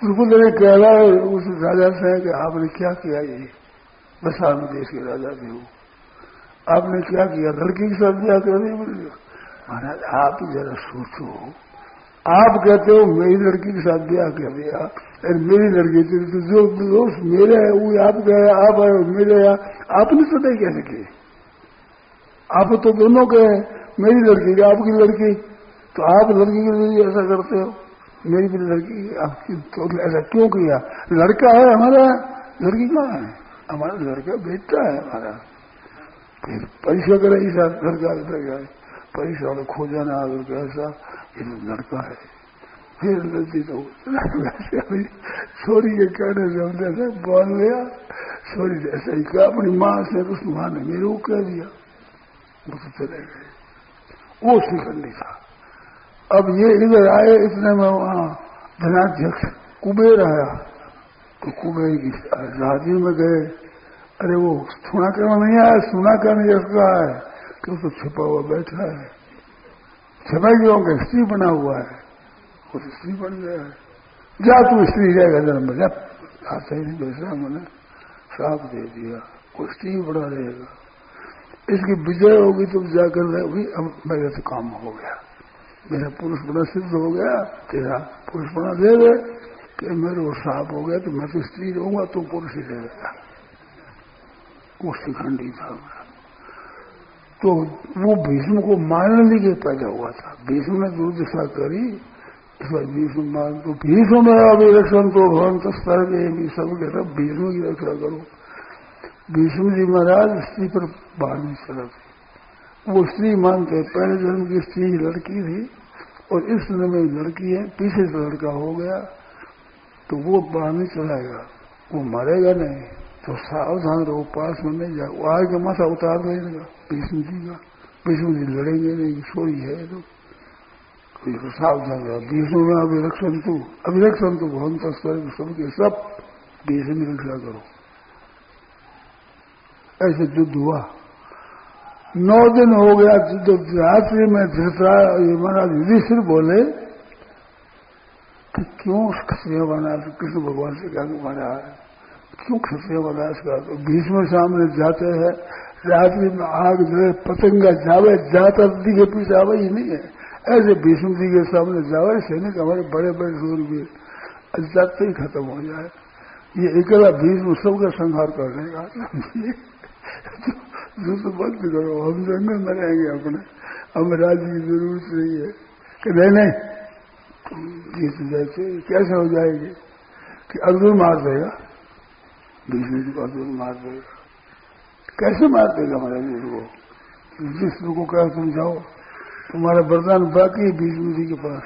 [SPEAKER 1] द्रुपद ने कहला उस राजा से कि आपने क्या किया ये? में देश के राजा थे वो आपने क्या किया? लड़की के ब्याह कर दिया महाराज, आप जरा सोचो। आप कहते हो, मेरी लड़की के साथ ब्याह कर दिया मेरी लड़की थी तो जो दोस्त मेरे है, वो आप गए आप आए मेरे यहाँ। आपने सदा कैसे किए आप तो दोनों के मेरी लड़की, आपकी लड़की। तो आप लड़की के लिए ऐसा करते हो? मेरी भी लड़की, आपकी तो ऐसा क्यों किया? लड़का है हमारा, लड़की कहाँ है? हमारा लड़का बेटा है हमारा। फिर परीक्षा करे ऐसा लड़का लड़का परीक्षा में खोजाना अगर ऐसा, ये लड़का है। फिर लड़की तो छोरी के कहने से हमने से बोल लिया। छोरी ऐसा ही कहा, अपनी माँ से उस माँ ने मेरे को कह दिया। वो तो चले गए। वो श्रीखंडी था। अब ये इधर आए इतने में वहाँ धनाध्यक्ष कुबेर आया। तो कुबेर की राज़ी में गए। अरे वो सुना करना नहीं आया सुना करने जैसा है। कि तो छिपा हुआ बैठा है। छिपा क्यों के स्त्री बना हुआ है। वो तो स्त्री बन गया है। जा तू स्त्री जाएगा जन्म में आता ही नहीं दूसरा मैंने साफ़ दे दिया। वो स्त्री बना रहेगा। इसकी विजय होगी तो जाकर अब मेरे तो काम हो गया। मेरा पुरुष बड़ा सिद्ध हो गया, तेरा पुरुष बड़ा दे दे, कि मेरे वो साफ़ हो गया तो मैं तो स्त्री रहूँगा तो पुरुष ही रहेगा वो शिखंडी था तो वो भीष्म को मारने के लिए पैदा हुआ था। भीष्म ने दुर्दशा करी भीष्म मान तो भीष्म अभी रक्षण तो भवंत स्तर भी सब के सब भीष्म की रक्षा करो। भीष्म जी महाराज, स्त्री पर बाहर नहीं चला वो स्त्री मानते पहले जन्म की स्त्री लड़की थी और इस जन्म में लड़की है, पीछे से लड़का हो गया तो वो बाहर नहीं चलाएगा। वो मरेगा नहीं तो सावधान रहो, पास में नहीं जाओ। आगे माथा उतार देगा भीष्म जी का। भीष्म जी लड़ेंगे नहीं सोई है तो। सावधान रहो। भीष्म में अभिरक्षण तू अभिरक्षण तू भवन तस्कर सबके सब भीष्म रक्षा करो। ऐसे युद्ध हुआ। नौ दिन हो गया तो रात्रि में धृतरा महाराज युधिष्ठिर बोले कि क्यों क्षत्रिय वनराज कृष्ण भगवान से क्या महाराज, क्यों क्षत्रिय वनराज का तो भीष्म सामने जाते हैं, रात्रि में आग जो पतंगा जावे, जाता दी के पीछे आवे ही नहीं है। ऐसे भीष्म जी के सामने जावे, सैनिक हमारे बड़े बड़े भी जाते ही खत्म हो जाए। ये अकेला भीष्म सबका संहार कर देगा युद्ध बंद करो, हम जंगल में रहेंगे अपने। हम राज्य की ज़रूरत नहीं है। कि नहीं नहीं। जीत जैसे, कैसे हो जाएगी? कि अर्जुन मार देगा। भीष्म जी को अर्जुन मार देगा। कैसे मार देगा हमारे वीर को? जिस को क्या तुम जाओ तुम्हारा वरदान बाकी है भीष्म जी के पास।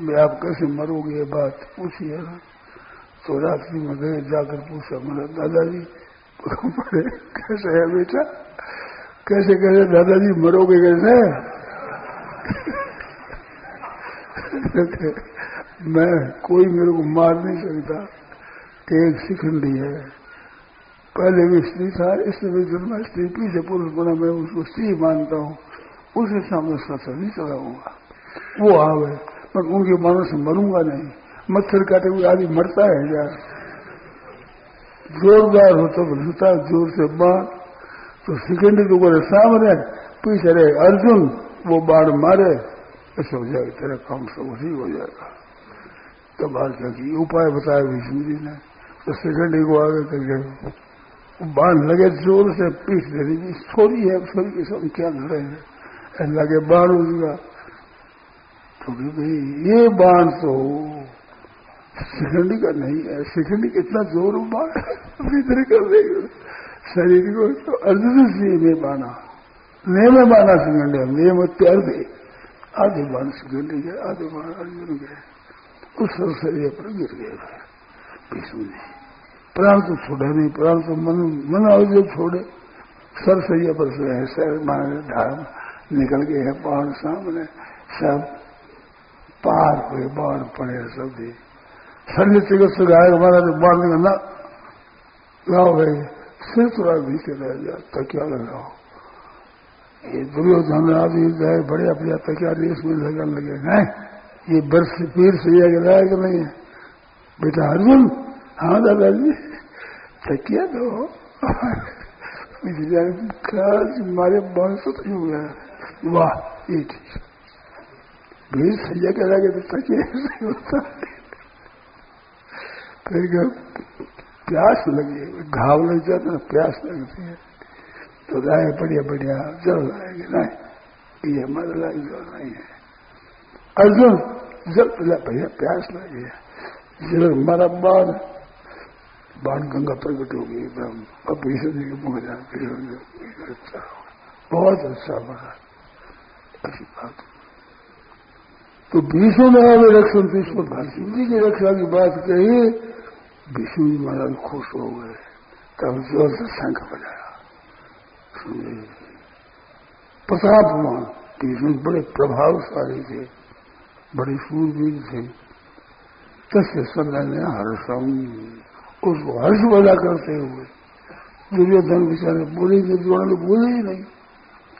[SPEAKER 1] मैं आप कैसे मरोगे, ये बात पूछिए ना। तो रात्रि में गए जाकर पूछा मेरा दादाजी पड़े कैसे है बेटा? कैसे कैसे? दादाजी मरोगे कैसे? मैं कोई मेरे को मार नहीं सकता। एक शिखंडी है। पहले भी स्त्री था, इसलिए भी जन्म स्त्री, पीछे पुरुष बना, मैं उसको स्त्री मानता हूँ। उसके सामने सत्संग नहीं चलाऊँगा वो आवे, मैं उनके मानव से मरूँगा नहीं। मच्छर काटे हुए आदमी मरता है यार। जोरदार हो तो लुटा ज़ोर से बाण तो सिकंडी तो बोले, सामने, पीछे रहे, अर्जुन, वो बाढ़ मारे, ऐसे हो जाएगा, तेरा काम सब उसी हो जाएगा। तो बात क्या की उपाय बताया विष्णु जी ने। तो सिकंडी को आगे करके बाण लगे ज़ोर से पीछ दे दी छोड़ी है छोड़ी के सब क्या लड़े हैं? लगे बाण उसका तो भाई, ये बाण तो शिखंडी का नहीं है। शिखंडी कितना ज़ोर भीतर कर देगा शरीर को तो अर्जुन सिंह ने बाना नियम बाना शिखंडी नियम अर्ध आधे बाण शिखंडी गए आधे बाण अर्जुन गए उस शरीर पर गिर गए भीष्म जी प्राण तो छोड़े नहीं, प्राण तो मन मन और जो छोड़े। सर सरिया पर से है, सर मारे धाम निकल गए हैं बाण सामने। सब पार हुए बाढ़ पड़े सब भी शरीर चिकित्सक आए हमारा जो मारने का ना, लाओ भाई, सिर थोड़ा भीतर रह गया तकिया लगाओ। ये दुर्योधन आदि जाए, बड़े अपने तकिया रेस में लगन लगे, हैं? ये बर्फ़ पीर से यह गिरा कि नहीं है। बेटा अर्जुन हाँ दादाजी, तकिया दो। मारे बंश तो हो। गया वाह, ये ठीक भीड़ सैया के लगे तो तकिया होता है। फिर प्यास लगी, घाव लग जाता ना, प्यास लगती है तो गाय बढ़िया बढ़िया जल लाएगी, नहीं, ये हमारा लाए जल नहीं है। अर्जुन, जल पिला, भैया, प्यास लगी है। जल हमारा बाण बाण गंगा प्रकट होगी एकदम। अब भीषण जी के मुख जाए अच्छा बहुत अच्छा बना। ऐसी बात तो भीष्म में रक्षण तो इसको भीष्म जी की रक्षा की बात कही, विष्णु जी महाराज खुश हो गए। तब ज़ोर से शंख बजाया। प्रताप प्रतापवान विष्णु बड़े प्रभावशाली थे, बड़े सूरवीर थे। तस्य समय ने हर्षम उसको हर्ष बजा करते हुए, दुर्योधन बेचारे बोले जोड़ने बोले ही नहीं।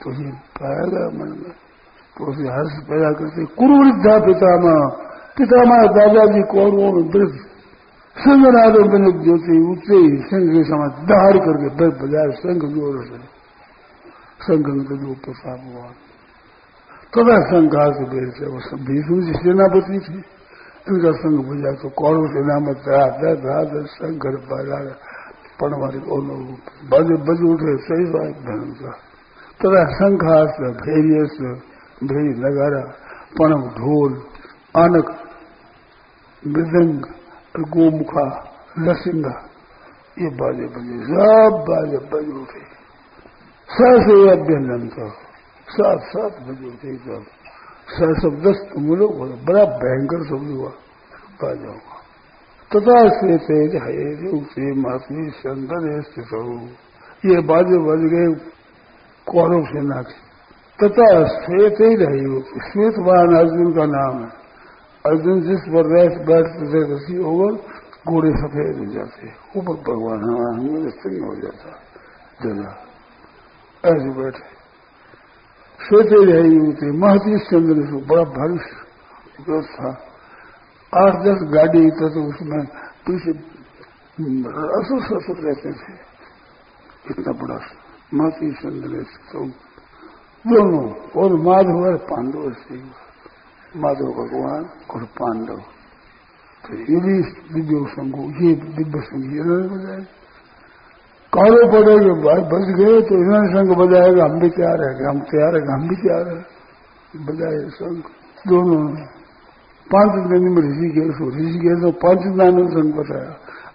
[SPEAKER 1] तो ये पाया गया मन में तो उसे हर्ष पैदा करते, कुरुवृद्धा पितामा पितामा दादाजी कौरवों में वृद्ध संगनादों बने ज्योति ऊँचे ही संघ के समान दहाड़ करके बज बजाय संघ ज़ोर से, संघ जो प्रसाद हुआ। तथा संघा से बेर से वो सब भीष्म जी सेनापति थे। इनका संघ बजा तो कौरव सेना में रात शंकर बजा पणवारी बज बज उठे, सही बात, धर्म का। तथा शंखास भैर्यस भैरी नगारा पणव ढोल आनक मृदंग, गोमुखा लसिंगा ये बाजे बजे, सब बाजे बज उठे। सात अभ्यंजन का सात सात बजे उठे सब। दस मुलों को बड़ा भयंकर शब्द हुआ। बाजा हुआ तथा से तेज है से मासी चंदन स्थित ये बाजे बज गए, कौरव सेना के तथा श्वेत ही रही श्वेतवान अर्जुन का नाम है। अर्जुन जिस पर रैस बैठते थे रसी ओवर घोड़े सफ़ेद हो जाते। ऊपर भगवान हमारे सिंह हो जाता। जला। ऐसे बैठे। श्वेते रही होती महती चंद्र से बड़ा भारी था। आठ दस गाड़ी था तो उसमें पीछे असुर ससुर रहते थे। इतना बड़ा महती चंद्र तो दोनों और माधव है पांडव से। माधव भगवान और पांडव। तो ये भी दिव्य संघ, ये दिव्य संघ ये बजाए। कारो पड़ेगे बच गए तो इन्होंने संघ बजाएगा हम भी तैयार है हम तैयार है हम भी तैयार है। बजाए संघ, दोनों पाँच दिन में ऋषिकेश हो ऋषिकेश तो पाँच नाम संघ बताया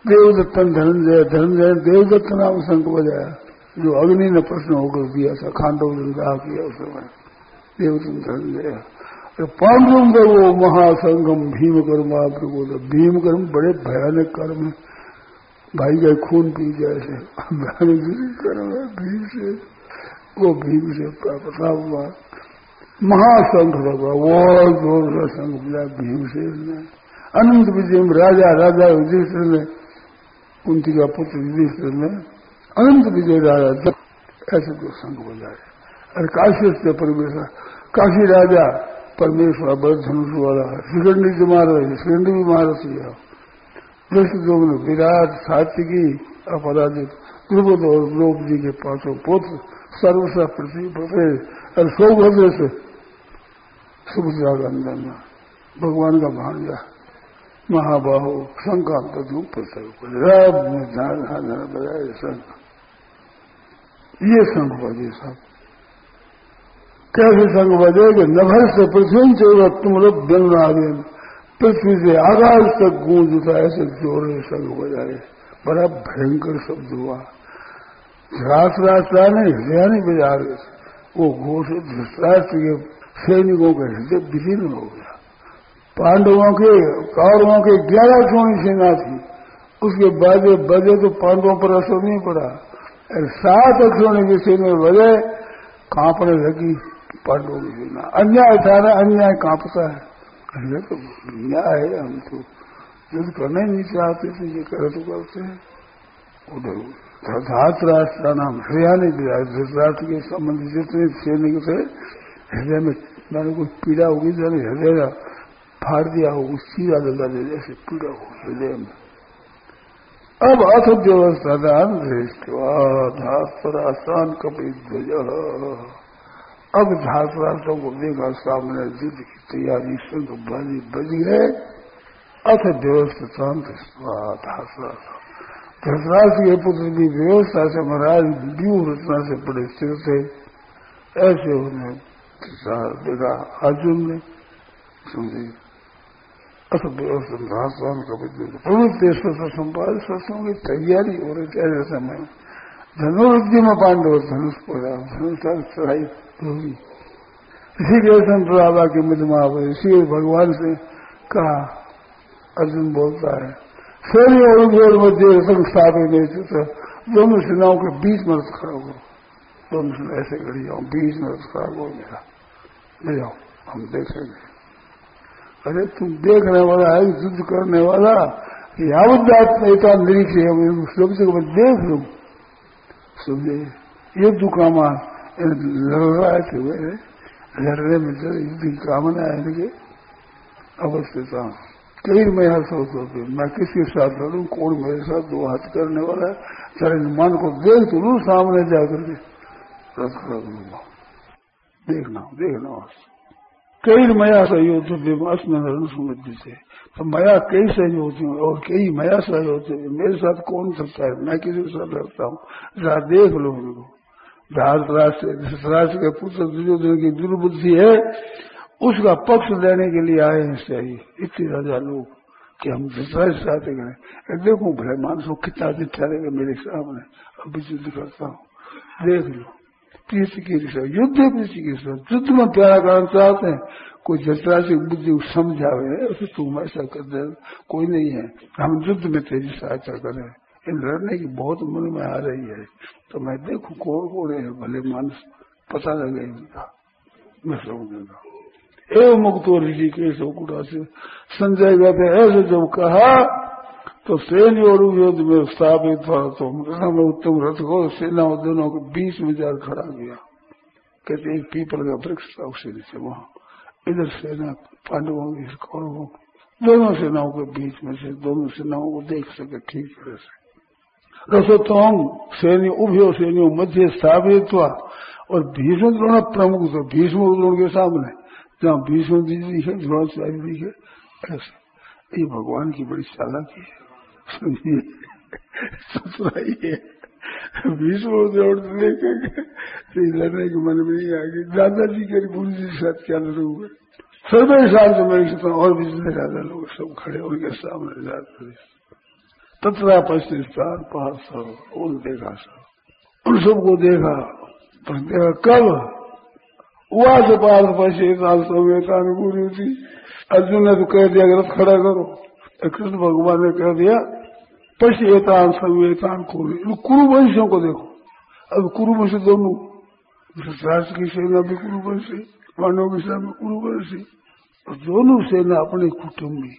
[SPEAKER 1] देवदत्तन, धनंजय धनंजय, देवदत्त नाम संघ बजाया। जो अग्नि ने प्रश्न होकर दिया था खांडव ने किया उस समय देवदत्त धनंजय पांडुरंग वो महासंगम भीम कर्म आपको बोला भीम कर्म बड़े भयानक कर्म है। भाई का खून पी जाए से भयानक कर्म है, भीम से, वो भीम से प्राप्त हुआ। महासंघ लगा वो ज़ोर का संघ मिला? भीम से अनंत विजय राजा राजा युधिष्ठिर ने, कुंती का पुत्र युधिष्ठिर ने अनंत विजय राजा जब ऐसे दो संघ बजाए अरे काशी से परमेश्वर काशी राजा परमेश्वर बड़ धनुष वाला श्रीखंडी से मार रहे श्रीखंडी भी मार दिया दृष्ट ने विराट सात्विकी अपराजित द्रुपद और द्रौप जी के पाँचों पुत्र सर्वसा पृथ्वी पते और सौभद्र से सुभद्रा का अंदर भगवान का भांजा महाबाहु शंका धूप रब में ध्यान ध्यान बजाय शंख ये शंख बजे सब। कैसे संग बजेगे? नभर से पृथ्वी चौदह तुम लोग बिन पृथ्वी से आकाश तक गूंज उठा ऐसे जोरे संग बजाए। बड़ा भयंकर शब्द हुआ। रात रास्ता नहीं, हृदय नहीं बजा रहे वो घोषित धृतराष्ट्र के सैनिकों का हृदय विलीन हो गया। पांडवों के, कौरवों के ग्यारह सोनी सेना थी। उसके बाद बजे तो पांडवों पर असर नहीं पड़ा। सात अक्षोणी की सेना बजे कांपने लगी पांडवों की सेना अन्याय था ना, अन्याय कांपता है। अन्याय तो न्याय है हम तो। युद्ध करना ही नहीं चाहते थे ये कर तो करते हैं। उधर धात राष्ट्र का नाम हृदय दिया धृतराष्ट्र के संबंध जितने सैनिक थे, हृदय में मैंने कुछ पीड़ा होगी मैंने हृदय फाड़ दिया हो, उस दे जैसे पीड़ा हो, हृदय में। अब अथ व्यवस्था दान दृष्टवा धात आसान कपि ध्वज अब धातराष्ट्रों को देखा सामने युद्ध की तैयारी संग बनी बनी है। अथ व्यवस्था धातराष्ट्र धृतराष्ट्र के पुत्र भी व्यवस्था से महाराज व्यूह रचना से बड़े स्थिर थे। ऐसे उन्हें देखा अर्जुन ने, समझे अथ धातरान का प्रवृत्ति संपाद सत्संग की तैयारी हो रही थी ऐसे समय में पांडव धनुष पड़ा धनुष चढ़ाई इसी के संतरावा की मधुमा इसी भगवान से कहा अर्जुन बोलता है सैन्य और उद्योग मध्य संस्थापित नहीं तो दोनों सेनाओं के बीच में रथ खड़ा हो दोनों सेना ऐसे खड़ी जाओ बीच में रथ खड़ा हो मेरा ले जाओ हम देखेंगे अरे तुम देखने वाला है, युद्ध करने वाला। यावत नेता निरीक्ष सब देख लो। समझे ये दुकामा लड़ रहा थे वे लड़ने में जो युद्ध की कामना है कि अवस्थिता कई मैं यहाँ सोच होती मैं किसके साथ लड़ू, कौन मेरे साथ दो हाथ करने वाला है? तेरे मन को देख तो लू, सामने जाकर के। रस कर लूँगा। देखना देखना। कई मया सहयोग में रण समृद्धि से। तो मया कई सहयोग हूँ और कई मया सहयोग मेरे साथ कौन सकता है? मैं किसी के साथ लड़ता हूँ। जरा देख लो उनको धृतराष्ट्र के पुत्र दुर्योधन की दुर्बुद्धि है, उसका पक्ष देने के लिए आए हैं सही। इतने राजा लोग कि हम धृतराष्ट्र चाहते करें देखो भले मानसो कितना दिन ठहरेगा मेरे सामने। अभी युद्ध करता हूँ। देख लो। प्रीति की युद्ध प्रीति की युद्ध में प्यारा करना चाहते हैं, कोई जटरा से बुद्धि समझावे तो तुम ऐसा कर दे, कोई नहीं है। हम युद्ध में तेज़ी सहायता करें लड़ने की बहुत मन में आ रही है। तो मैं देखू कौन कौन है, भले मानस पता लगे इनका। मैं समझूँगा एवं मुक्त ऋषि के से संजय कहते ऐसे जब कहा तो सेन और युद्ध में स्थापित हुआ तो में उत्तम रथ को सेना और दोनों के बीच में जाकर खड़ा किया। कहते, एक पीपल का वृक्ष था उसे नीचे वहाँ। इधर सेना, पांडवों की कौरवों की, दोनों सेनाओं के बीच में से, दोनों सेनाओं को देख सके, ठीक तरह से। रसोत्तम सैन्य, उभयो सैन्य मध्य स्थापित हुआ और भीष्म द्रोण प्रमुख थे भीष्म द्रोण के सामने। जहाँ भीष्म दीदी है द्रोणाचार्य जी है ऐसे। ये भगवान की बड़ी चालाकी है। भीष्म लेकर लड़ने के मन में नहीं आ गई दादाजी के गुरु जी के साथ क्या लड़ूँगे सर्वे साल से मेरे और भी जितने ज़्यादा लोग सब खड़े उनके सामने जाते तथा पश्चिस्तान पास उन देखा सब उन सबको देखा पर देखा कब हुआ से पास पश्चितान समेतानुकूल थी अर्जुन ने तो कह दिया रथ खड़ा करो कृष्ण भगवान ने कह दिया पश्चितान संवेतान कुरु कुरुवंशियों को देखो अब कुरुवंश दोनों राष्ट्र की सेना भी कुरुवंशी मानव की सेना भी कुरुवंशी और दोनों सेना अपने कुटुंबी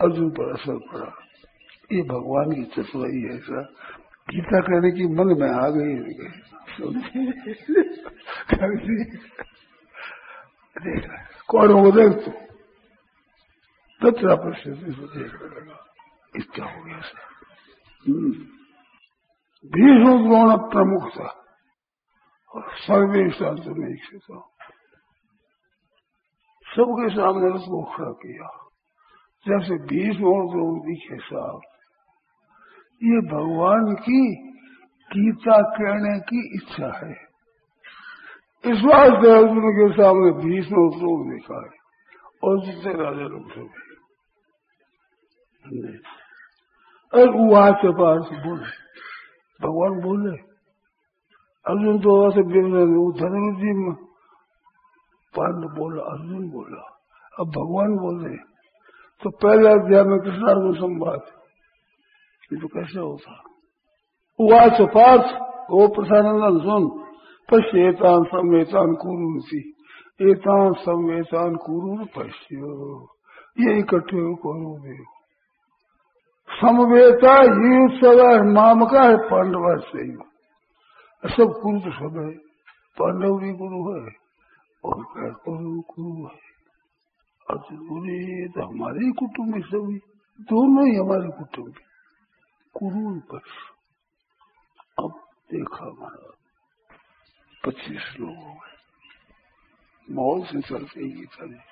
[SPEAKER 1] अर्जुन पर असर पड़ा ये भगवान की चतुराई है ऐसा गीता कहने की मन में आ गई देख कौन हो देख तो परिस्थिति से देख लगा इतना हो गया सर। भीष्म द्रोण प्रमुख था और सर्वे शांत नहीं था सबके सामने उसको खड़ा किया जैसे भीष्म और द्रोण दिखे साहब ये भगवान की गीता कहने की इच्छा है इस वास्ते अर्जुन के सामने भीष्म श्लोक देखा है और जितने राजा लोग सब और वहाँ से पार से बोले, भगवान बोले, अर्जुन तो वो धर्म जी में पांड बोला, अर्जुन बोला, अब भगवान बोले तो पहले अध्याय में कृष्णार्जुन संवाद ये तो कैसे होता? उवाच पार्थ ओ प्रसानंदन सुन, पश्येतान संवेतान कुरुसी, एतान संवेतान कुरु पश्यो, ये इकट्ठे हो करो देव समवेता ये उत्सव माम का है पांडव से ही। सब कुरु तो सब है। पांडव भी गुरु है और गुरु गुरु है तो हमारे ही कुटुंब में सभी दोनों ही हमारे कुटुंब गुरु पर अब देखा हमारा पच्चीस लोग हो मौल से चलते ही चले